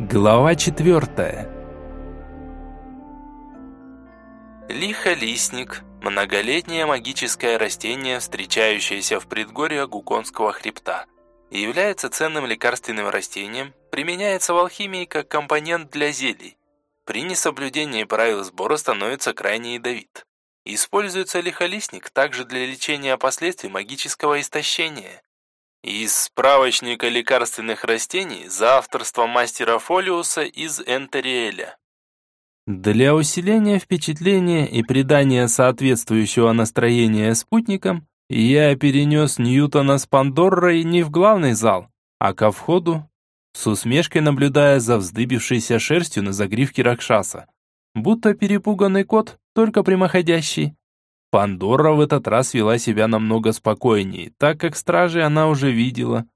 Глава четвертая. Лихолистник – многолетнее магическое растение, встречающееся в предгорье Гуконского хребта. Является ценным лекарственным растением, применяется в алхимии как компонент для зелий. При несоблюдении правил сбора становится крайне ядовит. Используется лихолистник также для лечения последствий магического истощения. Из справочника лекарственных растений за авторством мастера Фолиуса из Энтериэля. Для усиления впечатления и придания соответствующего настроения спутникам, я перенес Ньютона с Пандорой не в главный зал, а ко входу, с усмешкой наблюдая за вздыбившейся шерстью на загривке Ракшаса. Будто перепуганный кот, только прямоходящий. Пандора в этот раз вела себя намного спокойнее, так как стражи она уже видела.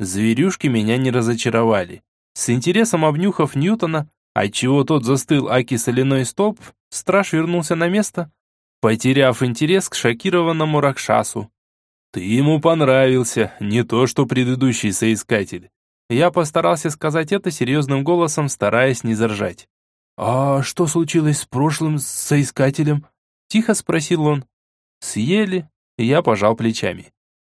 Зверюшки меня не разочаровали. С интересом обнюхав Ньютона, отчего тот застыл аки соляной столб, страж вернулся на место, потеряв интерес к шокированному Ракшасу. «Ты ему понравился, не то что предыдущий соискатель». Я постарался сказать это серьезным голосом, стараясь не заржать. «А что случилось с прошлым соискателем?» Тихо спросил он. Съели, я пожал плечами.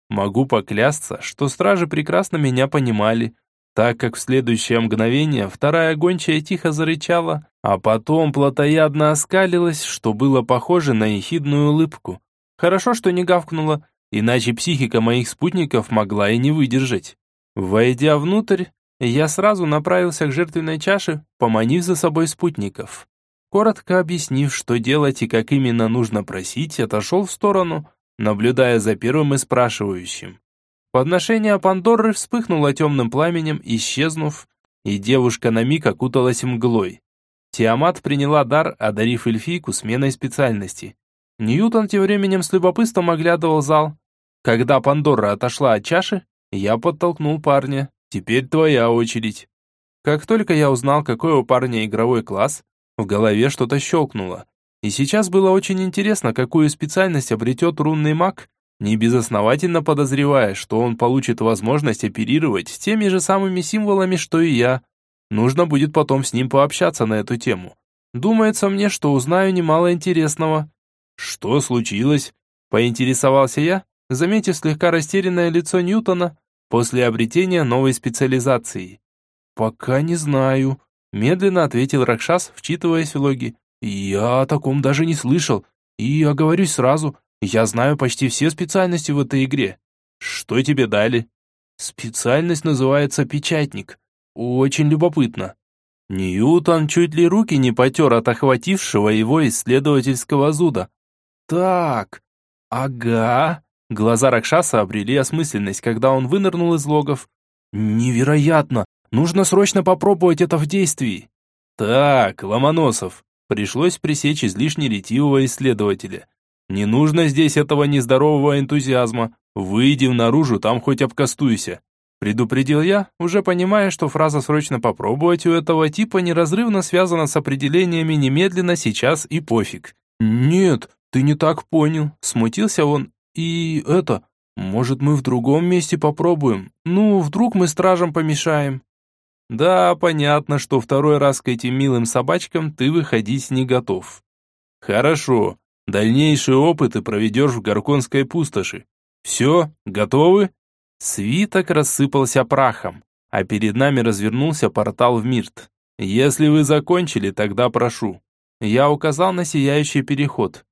Могу поклясться, что стражи прекрасно меня понимали, так как в следующее мгновение вторая гончая тихо зарычала, а потом плотоядно оскалилась, что было похоже на ехидную улыбку. Хорошо, что не гавкнула, иначе психика моих спутников могла и не выдержать. Войдя внутрь, я сразу направился к жертвенной чаше, поманив за собой спутников. Коротко объяснив, что делать и как именно нужно просить, отошел в сторону, наблюдая за первым и спрашивающим. Подношение Пандоры вспыхнуло темным пламенем, исчезнув, и девушка на миг окуталась мглой. Тиамат приняла дар, одарив эльфийку сменой специальности. Ньютон тем временем с любопытством оглядывал зал. Когда Пандора отошла от чаши, я подтолкнул парня. «Теперь твоя очередь». Как только я узнал, какой у парня игровой класс, в голове что-то щелкнуло. И сейчас было очень интересно, какую специальность обретет рунный маг, не безосновательно подозревая, что он получит возможность оперировать теми же самыми символами, что и я. Нужно будет потом с ним пообщаться на эту тему. Думается мне, что узнаю немало интересного. Что случилось? Поинтересовался я, заметив слегка растерянное лицо Ньютона после обретения новой специализации. Пока не знаю, Медленно ответил Ракшас, вчитываясь в логи. «Я о таком даже не слышал. И оговорюсь сразу, я знаю почти все специальности в этой игре. Что тебе дали?» «Специальность называется печатник. Очень любопытно». Ньютон чуть ли руки не потер от охватившего его исследовательского зуда. «Так, ага». Глаза Ракшаса обрели осмысленность, когда он вынырнул из логов. «Невероятно! Нужно срочно попробовать это в действии. Так, Ломоносов, пришлось пресечь излишне ретивого исследователя. Не нужно здесь этого нездорового энтузиазма. Выйди наружу, там хоть обкастуйся. Предупредил я, уже понимая, что фраза «срочно попробовать» у этого типа неразрывно связана с определениями «немедленно», «сейчас» и «пофиг». «Нет, ты не так понял», — смутился он. «И это, может, мы в другом месте попробуем? Ну, вдруг мы стражам помешаем?» Да, понятно, что второй раз к этим милым собачкам ты выходить не готов. Хорошо, дальнейшие опыты проведешь в Горконской пустоши. Все, готовы? Свиток рассыпался прахом, а перед нами развернулся портал в Мирт. Если вы закончили, тогда прошу. Я указал на сияющий переход.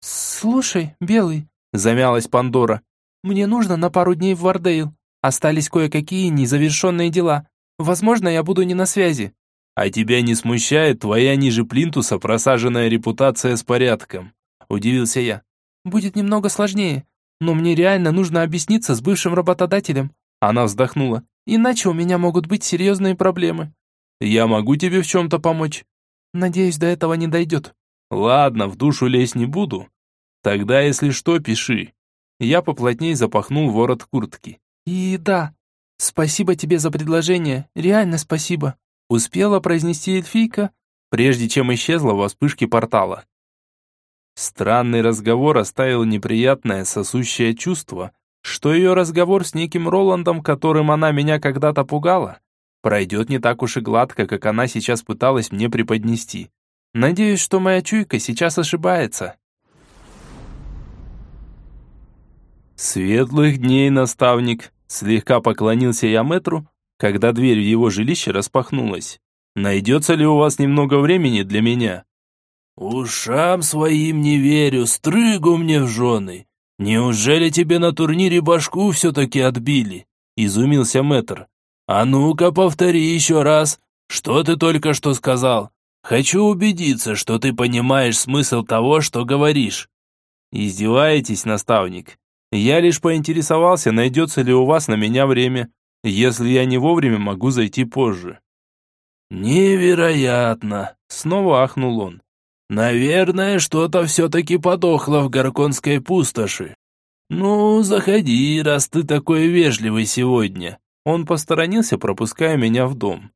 «Слушай, Белый», — замялась Пандора, — «мне нужно на пару дней в Вардейл. Остались кое-какие незавершенные дела. Возможно, я буду не на связи. А тебя не смущает твоя ниже плинтуса просаженная репутация с порядком? Удивился я. Будет немного сложнее, но мне реально нужно объясниться с бывшим работодателем. Она вздохнула. Иначе у меня могут быть серьезные проблемы. Я могу тебе в чем-то помочь? Надеюсь, до этого не дойдет. Ладно, в душу лезть не буду. Тогда, если что, пиши. Я поплотнее запахнул ворот куртки. И да, «Спасибо тебе за предложение, реально спасибо», успела произнести эльфийка, прежде чем исчезла во вспышке портала. Странный разговор оставил неприятное сосущее чувство, что ее разговор с неким Роландом, которым она меня когда-то пугала, пройдет не так уж и гладко, как она сейчас пыталась мне преподнести. Надеюсь, что моя чуйка сейчас ошибается. Светлых дней, наставник. Слегка поклонился я мэтру, когда дверь в его жилище распахнулась. Найдется ли у вас немного времени для меня? «Ушам своим не верю, стрыгу мне в жены. Неужели тебе на турнире башку все-таки отбили?» Изумился мэтр. «А ну-ка повтори еще раз, что ты только что сказал. Хочу убедиться, что ты понимаешь смысл того, что говоришь». «Издеваетесь, наставник? Я лишь поинтересовался, найдется ли у вас на меня время. Если я не вовремя, могу зайти позже». «Невероятно!» — снова ахнул он. Наверное, что-то все-таки подохло в Горконской пустоши. Ну, заходи, раз ты такой вежливый сегодня. Он посторонился, пропуская меня в дом.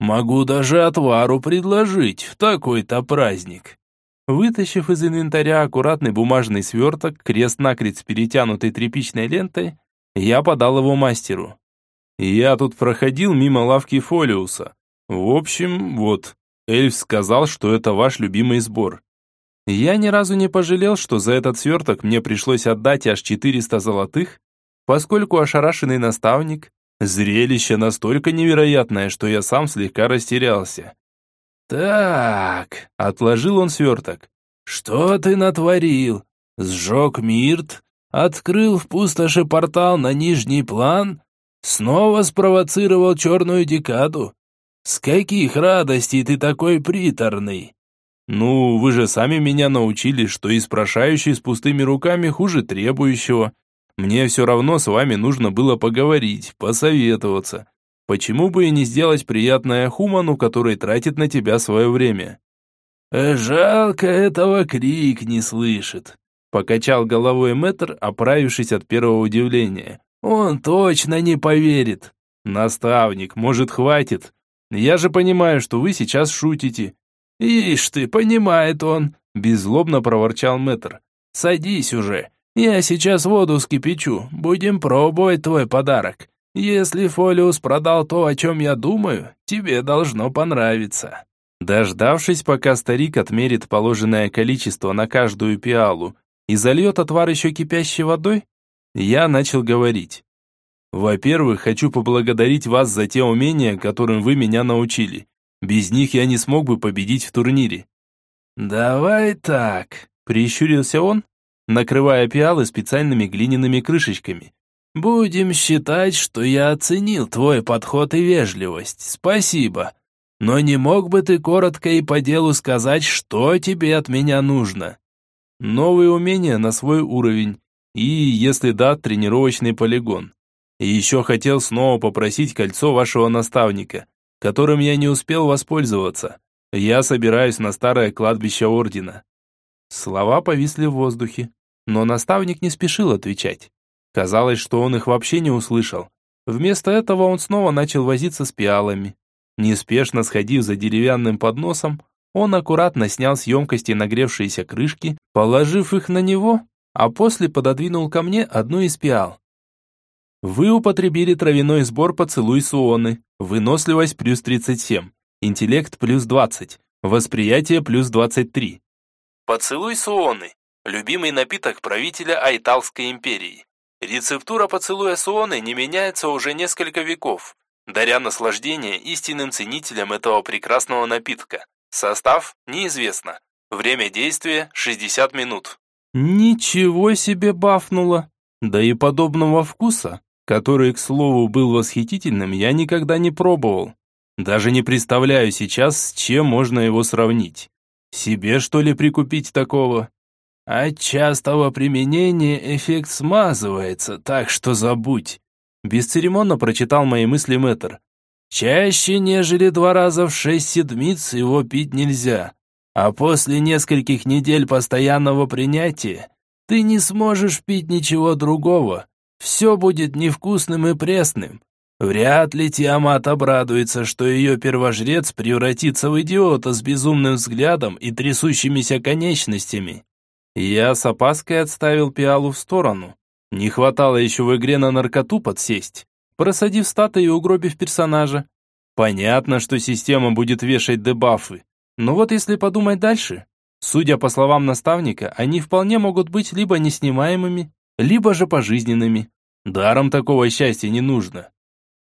Могу даже отвару предложить в такой-то праздник. Вытащив из инвентаря аккуратный бумажный сверток, крест-накрест перетянутый тряпичной лентой, я подал его мастеру. Я тут проходил мимо лавки Фолиуса. В общем, вот, Эльф сказал, что это ваш любимый сбор. Я ни разу не пожалел, что за этот сверток мне пришлось отдать аж 400 золотых, поскольку ошарашенный наставник – зрелище настолько невероятное, что я сам слегка растерялся. «Так», – отложил он сверток, – «что ты натворил? Сжег Мирт? Открыл в пустоши портал на нижний план? Снова спровоцировал черную декаду? «С каких радостей ты такой приторный?» «Ну, вы же сами меня научили, что из прошающий с пустыми руками хуже требующего. Мне все равно с вами нужно было поговорить, посоветоваться. Почему бы и не сделать приятное Хуману, который тратит на тебя свое время?» «Жалко, этого крик не слышит», — покачал головой мэтр, оправившись от первого удивления. «Он точно не поверит». «Наставник, может, хватит? Я же понимаю, что вы сейчас шутите». «Ишь ты, понимает он», – беззлобно проворчал мэтр. «Садись уже. Я сейчас воду скипячу. Будем пробовать твой подарок. Если Фолиус продал то, о чем я думаю, тебе должно понравиться». Дождавшись, пока старик отмерит положенное количество на каждую пиалу и зальет отвар еще кипящей водой, я начал говорить. Во-первых, хочу поблагодарить вас за те умения, которым вы меня научили. Без них я не смог бы победить в турнире». «Давай так», — прищурился он, накрывая пиалы специальными глиняными крышечками. «Будем считать, что я оценил твой подход и вежливость. Спасибо. Но не мог бы ты коротко и по делу сказать, что тебе от меня нужно?» «Новые умения на свой уровень. И, если да, тренировочный полигон. И еще хотел снова попросить кольцо вашего наставника, которым я не успел воспользоваться. Я собираюсь на старое кладбище Ордена». Слова повисли в воздухе, но наставник не спешил отвечать. Казалось, что он их вообще не услышал. Вместо этого он снова начал возиться с пиалами. Неспешно сходив за деревянным подносом, он аккуратно снял с емкости нагревшиеся крышки, положив их на него, а после пододвинул ко мне одну из пиал. Вы употребили травяной сбор поцелуй Суоны. Выносливость плюс 37. Интеллект плюс 20. Восприятие плюс 23. Поцелуй Суоны. Любимый напиток правителя Айталской империи. Рецептура поцелуя Суоны не меняется уже несколько веков, даря наслаждение истинным ценителям этого прекрасного напитка. Состав неизвестно. Время действия 60 минут. Ничего себе бафнуло. Да и подобного вкуса который, к слову, был восхитительным, я никогда не пробовал. Даже не представляю сейчас, с чем можно его сравнить. Себе, что ли, прикупить такого? От частого применения эффект смазывается, так что забудь. Бесцеремонно прочитал мои мысли мэтр. Чаще, нежели два раза в шесть седмиц его пить нельзя. А после нескольких недель постоянного принятия ты не сможешь пить ничего другого, все будет невкусным и пресным. Вряд ли Тиамат обрадуется, что ее первожрец превратится в идиота с безумным взглядом и трясущимися конечностями. Я с опаской отставил пиалу в сторону. Не хватало еще в игре на наркоту подсесть, просадив статы и угробив персонажа. Понятно, что система будет вешать дебафы. Но вот если подумать дальше, судя по словам наставника, они вполне могут быть либо неснимаемыми, либо же пожизненными. Даром такого счастья не нужно.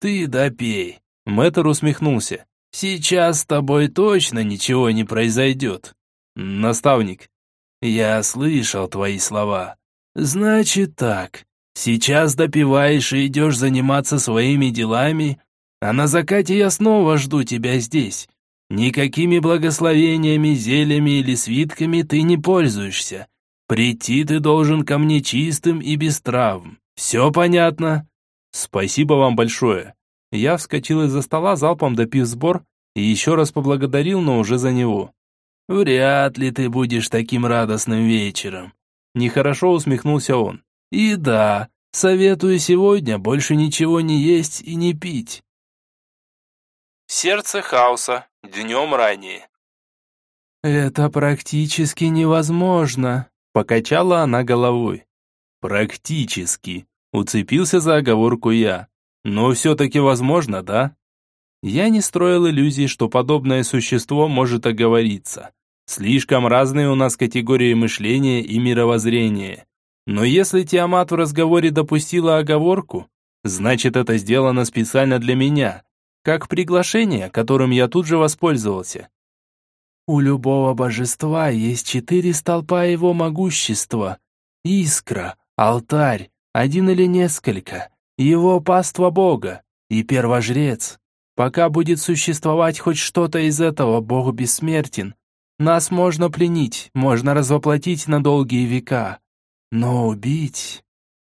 Ты допей. Мэтр усмехнулся. Сейчас с тобой точно ничего не произойдет. Наставник. Я слышал твои слова. Значит так. Сейчас допиваешь и идешь заниматься своими делами, а на закате я снова жду тебя здесь. Никакими благословениями, зельями или свитками ты не пользуешься. Прийти ты должен ко мне чистым и без травм. Все понятно? Спасибо вам большое. Я вскочил из-за стола, залпом допив сбор, и еще раз поблагодарил, но уже за него. Вряд ли ты будешь таким радостным вечером. Нехорошо усмехнулся он. И да, советую сегодня больше ничего не есть и не пить. Сердце хаоса. Днем ранее. «Это практически невозможно», — покачала она головой. «Практически», — уцепился за оговорку я. «Но все-таки возможно, да?» Я не строил иллюзий, что подобное существо может оговориться. Слишком разные у нас категории мышления и мировоззрения. Но если Тиамат в разговоре допустила оговорку, значит это сделано специально для меня, как приглашение, которым я тут же воспользовался. У любого божества есть четыре столпа его могущества. Искра, алтарь, один или несколько, его паства бога и первожрец. Пока будет существовать хоть что-то из этого, бог бессмертен. Нас можно пленить, можно развоплотить на долгие века. Но убить...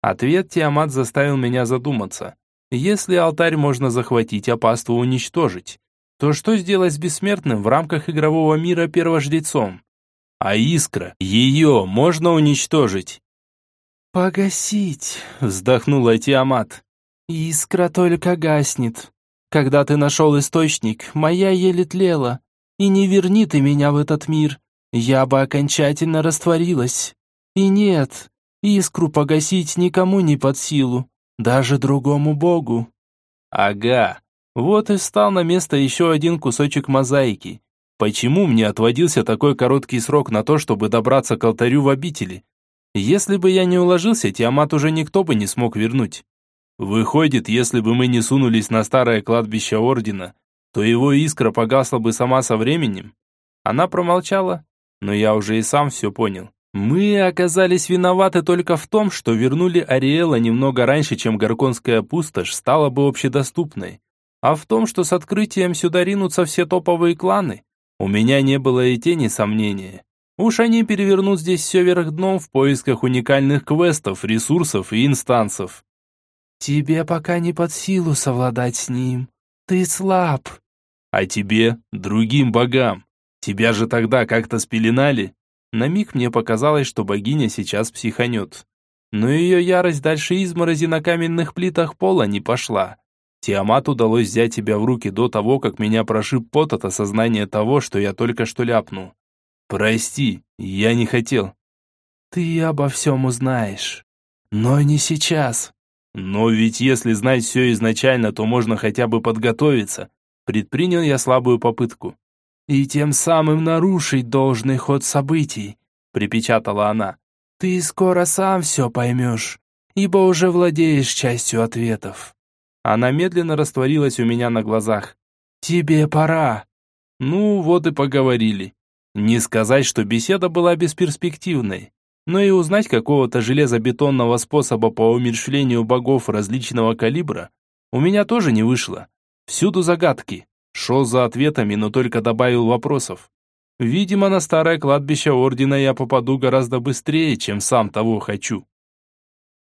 Ответ Тиамат заставил меня задуматься. Если алтарь можно захватить, а паству уничтожить, то что сделать с бессмертным в рамках игрового мира первожрецом? А искра, ее можно уничтожить? «Погасить», — вздохнула Тиамат. «Искра только гаснет. Когда ты нашел источник, моя еле тлела. И не верни ты меня в этот мир, я бы окончательно растворилась. И нет, искру погасить никому не под силу даже другому богу. Ага, вот и встал на место еще один кусочек мозаики. Почему мне отводился такой короткий срок на то, чтобы добраться к алтарю в обители? Если бы я не уложился, Тиамат уже никто бы не смог вернуть. Выходит, если бы мы не сунулись на старое кладбище Ордена, то его искра погасла бы сама со временем. Она промолчала, но я уже и сам все понял. Мы оказались виноваты только в том, что вернули Ариэла немного раньше, чем Горконская пустошь стала бы общедоступной. А в том, что с открытием сюда ринутся все топовые кланы, у меня не было и тени сомнения. Уж они перевернут здесь все вверх дном в поисках уникальных квестов, ресурсов и инстансов. Тебе пока не под силу совладать с ним. Ты слаб. А тебе, другим богам. Тебя же тогда как-то спеленали. На миг мне показалось, что богиня сейчас психанет. Но ее ярость дальше изморози на каменных плитах пола не пошла. Тиамат удалось взять тебя в руки до того, как меня прошиб пот от осознания того, что я только что ляпнул. Прости, я не хотел. Ты обо всем узнаешь. Но не сейчас. Но ведь если знать все изначально, то можно хотя бы подготовиться. Предпринял я слабую попытку и тем самым нарушить должный ход событий», — припечатала она. «Ты скоро сам все поймешь, ибо уже владеешь частью ответов». Она медленно растворилась у меня на глазах. «Тебе пора». Ну, вот и поговорили. Не сказать, что беседа была бесперспективной, но и узнать какого-то железобетонного способа по умерщвлению богов различного калибра у меня тоже не вышло. Всюду загадки. Шел за ответами, но только добавил вопросов. Видимо, на старое кладбище Ордена я попаду гораздо быстрее, чем сам того хочу.